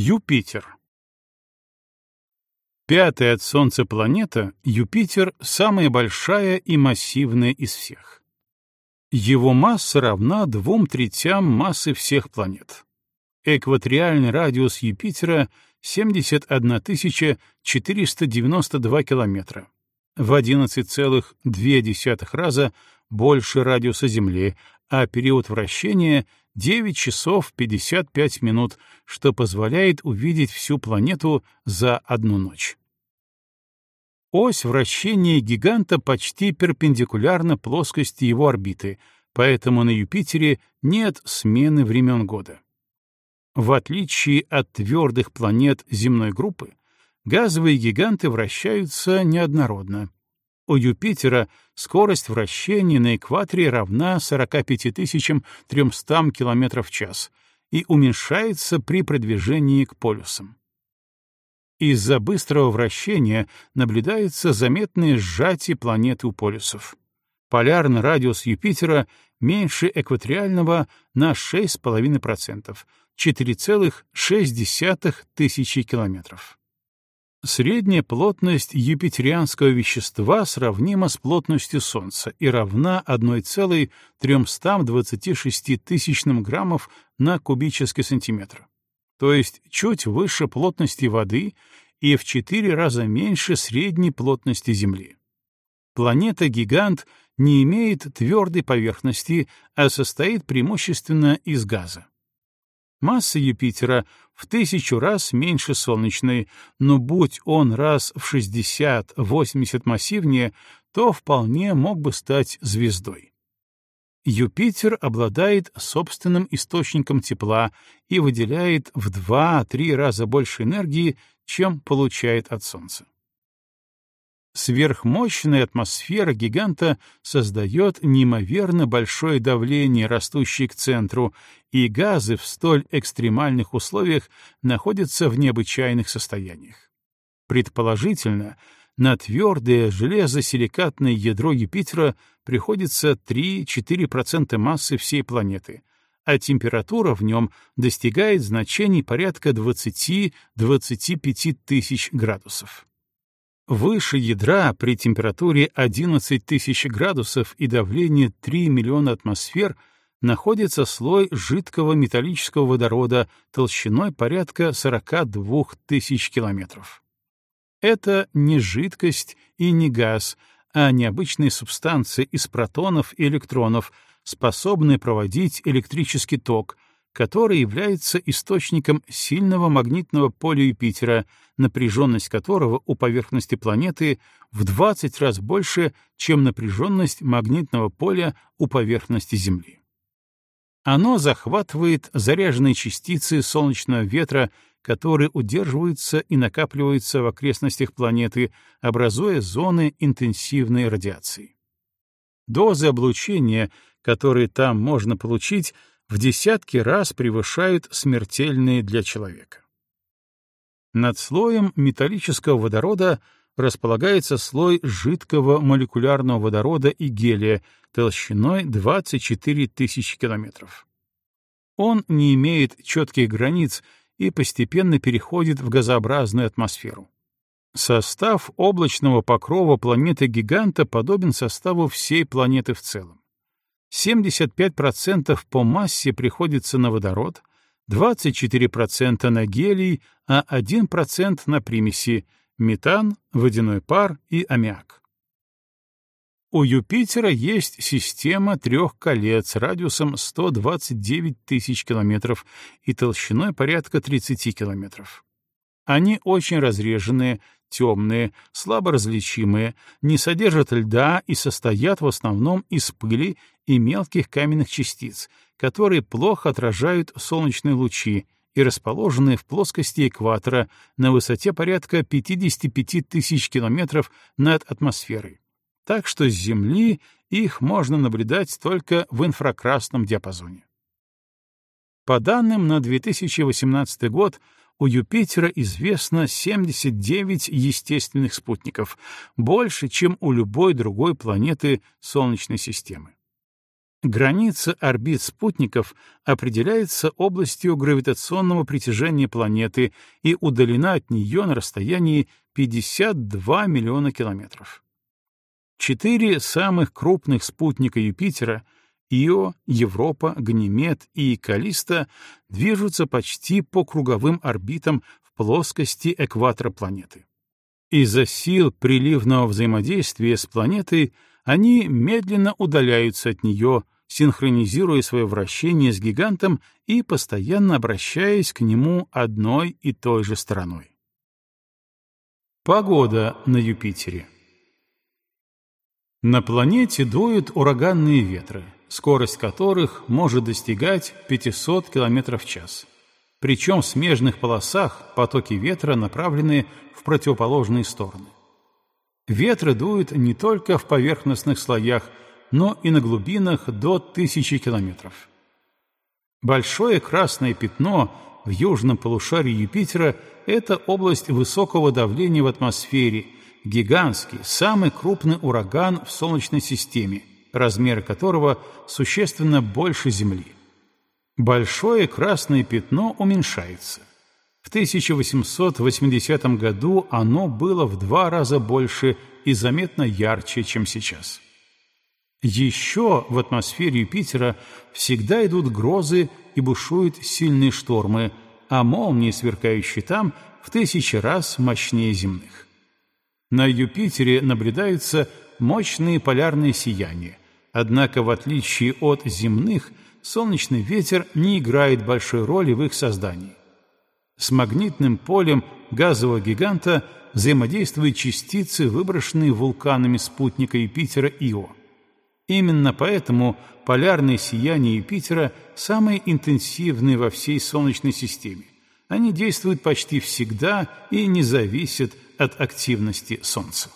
Юпитер. Пятая от Солнца планета, Юпитер, самая большая и массивная из всех. Его масса равна двум третям массы всех планет. Экваториальный радиус Юпитера — 71 492 километра, в 11,2 раза больше радиуса Земли, а период вращения 9 часов 55 минут, что позволяет увидеть всю планету за одну ночь. Ось вращения гиганта почти перпендикулярна плоскости его орбиты, поэтому на Юпитере нет смены времен года. В отличие от твердых планет земной группы, газовые гиганты вращаются неоднородно. У Юпитера скорость вращения на экваторе равна 45 300 км в час и уменьшается при продвижении к полюсам. Из-за быстрого вращения наблюдается заметное сжатие планеты у полюсов. Полярный радиус Юпитера меньше экваториального на 6,5%, 4,6 тысячи километров. Средняя плотность юпитерианского вещества сравнима с плотностью Солнца и равна 1,326 тысячным граммов на кубический сантиметр, то есть чуть выше плотности воды и в 4 раза меньше средней плотности Земли. Планета-гигант не имеет твердой поверхности, а состоит преимущественно из газа. Масса Юпитера в тысячу раз меньше солнечной, но будь он раз в 60-80 массивнее, то вполне мог бы стать звездой. Юпитер обладает собственным источником тепла и выделяет в 2-3 раза больше энергии, чем получает от Солнца. Сверхмощная атмосфера гиганта создает неимоверно большое давление, растущее к центру, и газы в столь экстремальных условиях находятся в необычайных состояниях. Предположительно, на твердое железосиликатное ядро Юпитера приходится 3-4% массы всей планеты, а температура в нем достигает значений порядка 20-25 тысяч градусов. Выше ядра при температуре 11 тысяч градусов и давлении 3 миллиона атмосфер находится слой жидкого металлического водорода толщиной порядка 42 тысяч километров. Это не жидкость и не газ, а необычные субстанции из протонов и электронов, способные проводить электрический ток — который является источником сильного магнитного поля Юпитера, напряженность которого у поверхности планеты в 20 раз больше, чем напряженность магнитного поля у поверхности Земли. Оно захватывает заряженные частицы солнечного ветра, которые удерживаются и накапливаются в окрестностях планеты, образуя зоны интенсивной радиации. Дозы облучения, которые там можно получить, в десятки раз превышают смертельные для человека. Над слоем металлического водорода располагается слой жидкого молекулярного водорода и гелия толщиной 24 тысячи километров. Он не имеет четких границ и постепенно переходит в газообразную атмосферу. Состав облачного покрова планеты-гиганта подобен составу всей планеты в целом. 75% по массе приходится на водород, 24% на гелий, а 1% на примеси — метан, водяной пар и аммиак. У Юпитера есть система трех колец радиусом 129 тысяч километров и толщиной порядка 30 километров. Они очень разреженные, темные, слабо различимые, не содержат льда и состоят в основном из пыли и мелких каменных частиц, которые плохо отражают солнечные лучи и расположены в плоскости экватора на высоте порядка 55 тысяч километров над атмосферой. Так что с Земли их можно наблюдать только в инфракрасном диапазоне. По данным на 2018 год, у Юпитера известно 79 естественных спутников, больше, чем у любой другой планеты Солнечной системы. Граница орбит спутников определяется областью гравитационного притяжения планеты и удалена от нее на расстоянии 52 миллиона километров. Четыре самых крупных спутника Юпитера — Ио, Европа, Ганимед и Калиста — движутся почти по круговым орбитам в плоскости экватора планеты. Из-за сил приливного взаимодействия с планетой они медленно удаляются от нее, синхронизируя свое вращение с гигантом и постоянно обращаясь к нему одной и той же стороной. Погода на Юпитере На планете дуют ураганные ветры, скорость которых может достигать 500 км в час. Причем в смежных полосах потоки ветра направлены в противоположные стороны. Ветры дуют не только в поверхностных слоях, но и на глубинах до тысячи километров. Большое красное пятно в южном полушарии Юпитера — это область высокого давления в атмосфере, гигантский, самый крупный ураган в Солнечной системе, размеры которого существенно больше Земли. Большое красное пятно уменьшается. В 1880 году оно было в два раза больше и заметно ярче, чем сейчас. Еще в атмосфере Юпитера всегда идут грозы и бушуют сильные штормы, а молнии, сверкающие там, в тысячи раз мощнее земных. На Юпитере наблюдаются мощные полярные сияния, однако в отличие от земных, солнечный ветер не играет большой роли в их создании. С магнитным полем газового гиганта взаимодействуют частицы, выброшенные вулканами спутника Юпитера Ио. Именно поэтому полярные сияния Юпитера самые интенсивные во всей Солнечной системе. Они действуют почти всегда и не зависят от активности Солнца.